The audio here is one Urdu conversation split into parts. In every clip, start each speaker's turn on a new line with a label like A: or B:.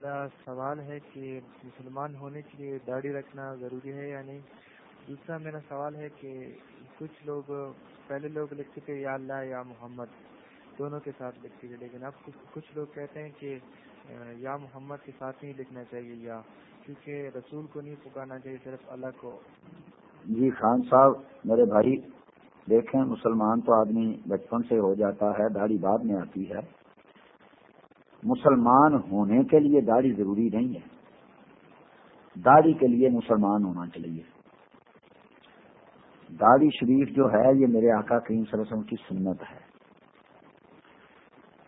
A: میرا سوال ہے کہ مسلمان ہونے کے لیے داڑھی رکھنا ضروری ہے یا نہیں؟ دوسرا میرا سوال ہے کہ کچھ لوگ پہلے لوگ لکھتے تھے یا اللہ یا محمد، دونوں کے ساتھ لکھتے تھے، لیکن اب کچھ لوگ کہتے ہیں کہ یا محمد کے ساتھ نہیں لکھنا چاہیے یا، کیونکہ رسول کو نہیں پکانا چاہیے، صرف اللہ کو۔
B: جی خان صاحب، میرے بھائی، دیکھیں مسلمان تو آدمی بچپن سے ہو جاتا ہے، داڑھی بعد میں آتی ہے۔ مسلمان ہونے کے لیے داڑھی ضروری نہیں ہے۔ داڑھی کے لیے مسلمان ہونا چاہیے۔ داڑھی شریف جو ہے، یہ میرے آقا کریم صلی اللہ علیہ وسلم کی سنت ہے۔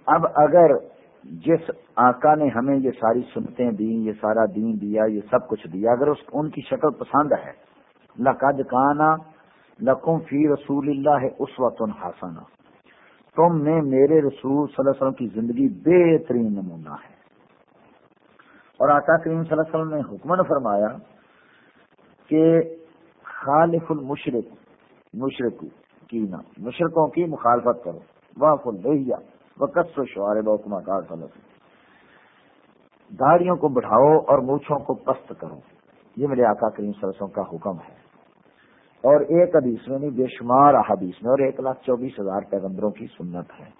B: اب اگر جس آقا نے ہمیں یہ ساری سنتیں دی یہ سارا دین دیا، یہ سب کچھ دیا، اگر اس، ان کی شکل پسند ہے، لقد کانا لکم فی رسول اللہ اس وقت تم نے میرے رسول صلی اللہ علیہ وسلم کی زندگی بہترین نمونہ ہے۔ اور آقا کریم صلی اللہ علیہ وسلم نے حکمن فرمایا کہ خالف المشرق، مشرق کی نا مشرقوں کی مخالفت کرو۔ وہ فل لوہیا وقت و شعار بحکمہ کار فلس داڑیوں کو بڑھاؤ اور مونچھوں کو پست کرو۔ یہ میرے آقا کریم صلی اللہ علیہ وسلم کا حکم ہے۔ اور ایک حدیث میں نہیں، بے شمار حدیث میں، اور ایک لاکھ چوبیس ہزار پیغمبروں کی سنت ہے۔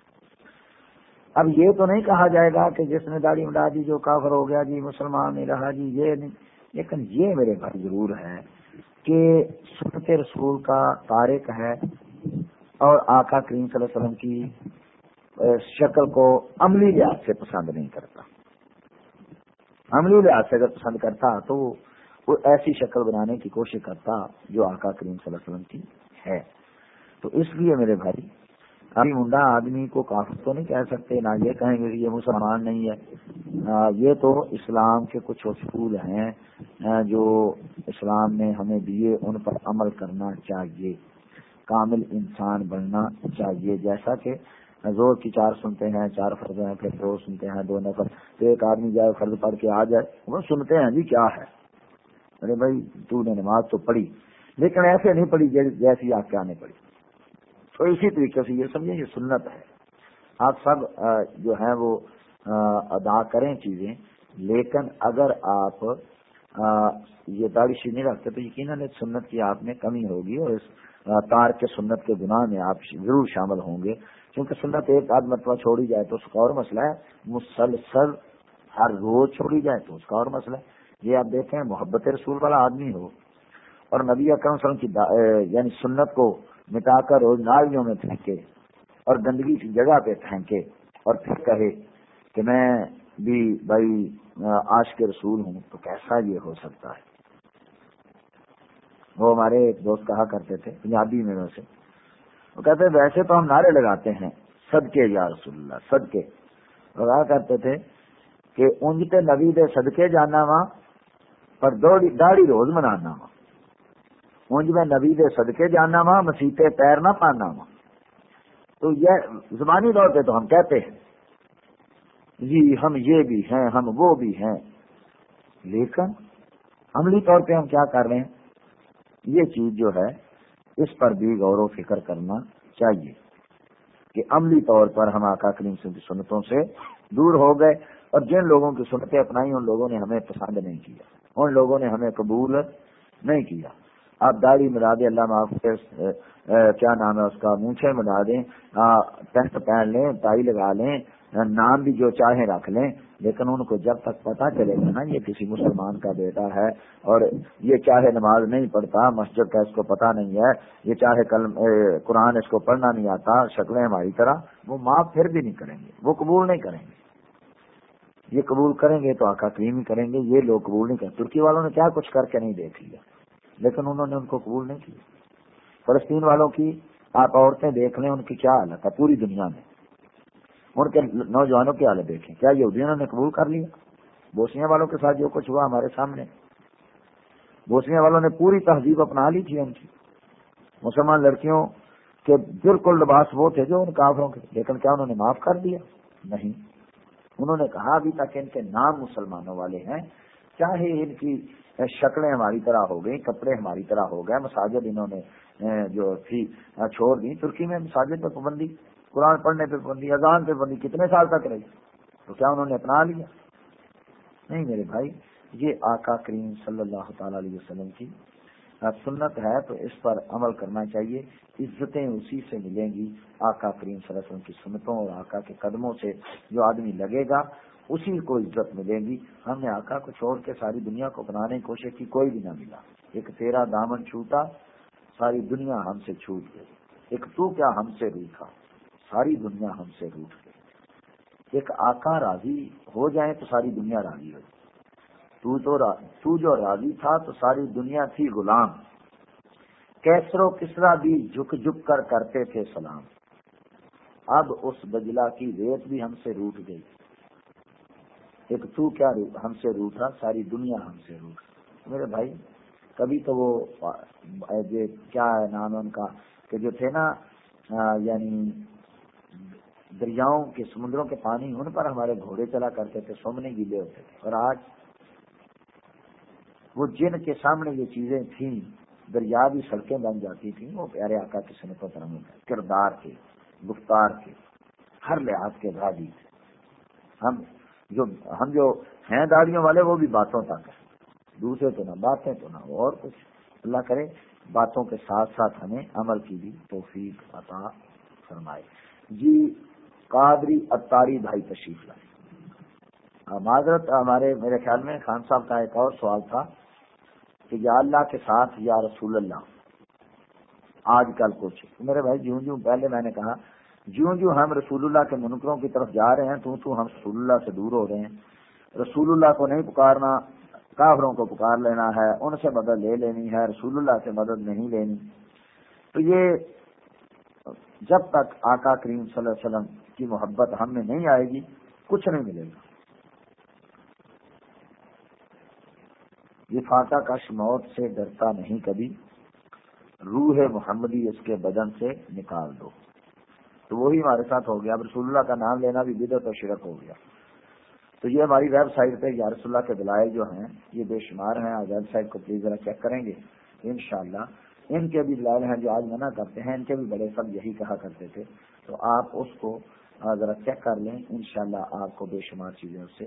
B: اب یہ تو نہیں کہا جائے گا کہ جس نے داڑھی مڈا دی جو کافر ہو گیا جی مسلمان نہیں رہا جی یہ نہیں۔ لیکن یہ میرے گھر ضرور ہے کہ سنت رسول کا تارک ہے اور آقا کریم صلی اللہ علیہ وسلم کی شکل کو عملی لحاظ سے پسند نہیں کرتا۔ عملی لحاظ سے اگر پسند کرتا تو وہ ایسی شکل بنانے کی کوشش کرتا جو آقا کریم صلی اللہ علیہ وسلم کی ہے۔ تو اس لیے میرے بھائی، ابھی منڈا آدمی کو کافی تو نہیں کہہ سکتے، نہ یہ کہیں گے کہ یہ مسلمان نہیں ہے یہ تو اسلام کے کچھ اصول ہیں جو اسلام نے ہمیں دیے ان پر عمل کرنا چاہیے، کامل انسان بننا چاہیے۔ جیسا کہ زور کی چار سنتے ہیں، چار فرض ہیں، پھر دو سنتے ہیں، دو نفر تو ایک آدمی جائے، فرض پڑھ کے آ جائے، وہ سنتے ہیں جی کیا ہے۔ ارے بھائی، تو نے نماز تو پڑھی، لیکن ایسے نہیں پڑھی جی-, جیسی آپ کیا نہیں پڑھی۔ تو اسی طریقے سے یہ سمجھیں، یہ سنت ہے۔ آپ سب جو ہیں وہ ادا کریں چیزیں، لیکن اگر آپ یہ داڑھی سی نہیں رکھتے تو یقیناً سنت کی آپ میں کمی ہوگی اور اس تار کے سنت کے گناہ میں آپ ضرور شامل ہوں گے۔ کیونکہ سنت ایک آدھ مرتبہ چھوڑی جائے تو اس کا اور مسئلہ ہے۔ مسلسل ہر روز چھوڑی جائے تو اس کا اور مسئلہ ہے۔ یہ آپ دیکھیں، محبت رسول والا آدمی ہو اور نبی اکرم صلی اللہ کی یعنی سنت کو مٹا کر روز نالیوں میں پھینکے اور گندگی کی جگہ پہ پھینکے اور پھر کہے کہ میں بھی بھائی، آج کے رسول ہوں تو کیسا یہ ہو سکتا ہے؟ وہ ہمارے ایک دوست کہا کرتے تھے، پنجابی میں سے۔ وہ کہتے ویسے تو ہم نعرے لگاتے ہیں صدقے یا رسول اللہ صدقے لگا کرتے تھے کہ انجتے نبی دے صدقے جانا وا پر داڑھی روز منانا وا۔ اونج میں نبی دے صدقے جانا وا، مسیطے پیر نہ پانا وا۔ تو یہ زبانی طور پہ تو ہم کہتے ہیں جی ہم یہ بھی ہیں، ہم وہ بھی ہیں۔ لیکن عملی طور پہ ہم کیا کر رہے ہیں؟ یہ چیز جو ہے، اس پر بھی غور و فکر کرنا چاہیے کہ عملی طور پر ہم آقا کریم سنتوں سے دور ہو گئے۔ اور جن لوگوں کی سنتیں اپنائی، ان لوگوں نے ہمیں پسند نہیں کیا۔ ان لوگوں نے ہمیں قبول نہیں کیا۔ آپ داڑھی ملا دیں، اللہ معاف کیا نام ہے، اس کا مونچھے ملا دیں ٹینٹ پہن لیں ٹائی لگا لیں نام بھی جو چاہیں رکھ لیں، لیکن ان کو جب تک پتا چلے گا نا، یہ کسی مسلمان کا بیٹا ہے اور یہ چاہے نماز نہیں پڑھتا، مسجد کا اس کو پتا نہیں ہے، یہ چاہے کل قرآن اس کو پڑھنا نہیں آتا، شکلیں ہماری طرح، وہ معاف پھر بھی نہیں کریں گے، وہ قبول نہیں کریں گے۔ یہ قبول کریں گے تو آقا کریم ہی کریں گے، یہ لوگ قبول نہیں کریں ترکی والوں نے کیا کچھ کر کے نہیں دیکھ لیا، لیکن انہوں نے ان کو قبول نہیں کیا۔ فلسطین والوں کی آپ عورتیں دیکھ لیں، ان کی کیا حالت ہے؟ پوری دنیا میں۔ ان کے نوجوانوں کی حالت دیکھیں۔ کیا یہودیوں نے قبول کر لیا؟ بوسنیا والوں کے ساتھ جو کچھ ہوا ہمارے سامنے۔ بوسنیا والوں نے پوری تہذیب اپنا لی تھی ان کی۔ مسلمان لڑکیوں کے بالکل لباس وہ تھے جو ان کافروں کے، لیکن کیا انہوں نے معاف کر دیا؟ نہیں۔ انہوں نے کہا ابھی تک ان کے نام مسلمانوں والے ہیں۔ چاہے ان کی شکلیں ہماری طرح ہو گئی کپڑے ہماری طرح ہو گئے، مساجد انہوں نے جو تھی چھوڑ دی۔ ترکی میں مساجد پہ پابندی، قرآن پڑھنے پہ پابندی، اذان پہ پابندی، کتنے سال تک رہی؟ تو کیا انہوں نے اپنا لیا؟ نہیں میرے بھائی، یہ آقا کریم صلی اللہ تعالی علیہ وسلم کی سنت ہے تو اس پر عمل کرنا چاہیے، عزتیں اسی سے ملیں گی آقا کریم صلی اللہ علیہ وسلم کی سنتوں اور آقا کے قدموں سے جو آدمی لگے گا، اسی کو عزت ملے گی۔ ہم نے آقا کو چھوڑ کے ساری دنیا کو بنانے کی کوشش کی، کوئی بھی نہ ملا۔ ایک تیرا دامن چھوٹا، ساری دنیا ہم سے چھوٹ گئی۔ ایک تو کیا ہم سے روٹا ساری دنیا ہم سے روٹ گئی۔ ایک آقا راضی ہو جائے تو ساری دنیا راضی ہو جائے۔ تو تو جو راضی تھا تو ساری دنیا تھی غلام۔ کیسرو کسرا بھی جھک جھک کر کرتے تھے سلام۔ اب اس بجلا کی ریت بھی ہم سے روٹ گئی۔ ایک تو کیا ہم سے روٹا ساری دنیا ہم سے روٹ۔ میرے بھائی، کبھی تو وہ کیا ہے نام ان کا، کہ جو تھے نا یعنی دریاؤں کے سمندروں کے پانی، ان پر ہمارے گھوڑے چلا کرتے تھے، سومنے گیلے ہوتے تھے۔ اور آج وہ جن کے سامنے یہ چیزیں تھیں دریا بھی سڑکیں بن جاتی تھیں، وہ پیارے آقا کی صنعت رنگ کردار کے، گفتار کے، ہر لحاظ کے بھاگی تھے۔ ہم جو ہم جو ہیں داڑیوں والے، وہ بھی باتوں تک ہیں۔ دوسرے تو نہ باتیں تو نہ اور کچھ۔ اللہ کرے، باتوں کے ساتھ ساتھ ہمیں عمل کی بھی توفیق عطا فرمائے۔ جی قادری اتاری بھائی تشریف لائے۔ معذرت ہمارے، میرے خیال میں خان صاحب کا ایک اور سوال تھا۔ کہ یا اللہ کے ساتھ یا رسول اللہ۔ آج کل کچھ۔ میرے بھائی جوں جوں پہلے میں نے کہا جوں جوں ہم رسول اللہ کے منکروں کی طرف جا رہے ہیں، تو تو ہم رسول اللہ سے دور ہو رہے ہیں۔ رسول اللہ کو نہیں پکارنا، کافروں کو پکار لینا ہے، ان سے مدد لے لینی ہے، رسول اللہ سے مدد نہیں لینی۔ تو یہ جب تک آقا کریم صلی اللہ علیہ وسلم کی محبت ہم میں نہیں آئے گی، کچھ نہیں ملے گا۔ یہ فاقہ کش موت سے ڈرتا نہیں کبھی۔ روح محمدی اس کے بدن سے نکال دو۔ تو وہی ہمارے ساتھ ہو گیا۔ اب رسول اللہ کا نام لینا بھی بدت و شرک ہو گیا۔ تو یہ ہماری ویب سائٹ پہ یا رسول اللہ کے دلائل جو ہیں، یہ بے شمار ہیں۔ آپ ویب سائٹ کو پلیز ذرا چیک کریں گے۔ انشاءاللہ ان کے بھی دلائل ہیں جو آج منع کرتے ہیں۔ ان کے بھی بڑے سب یہی کہا کرتے تھے۔ تو آپ اس کو ذرا چیک کر لیں۔ انشاءاللہ شاء آپ کو بے شمار چیزیں اس سے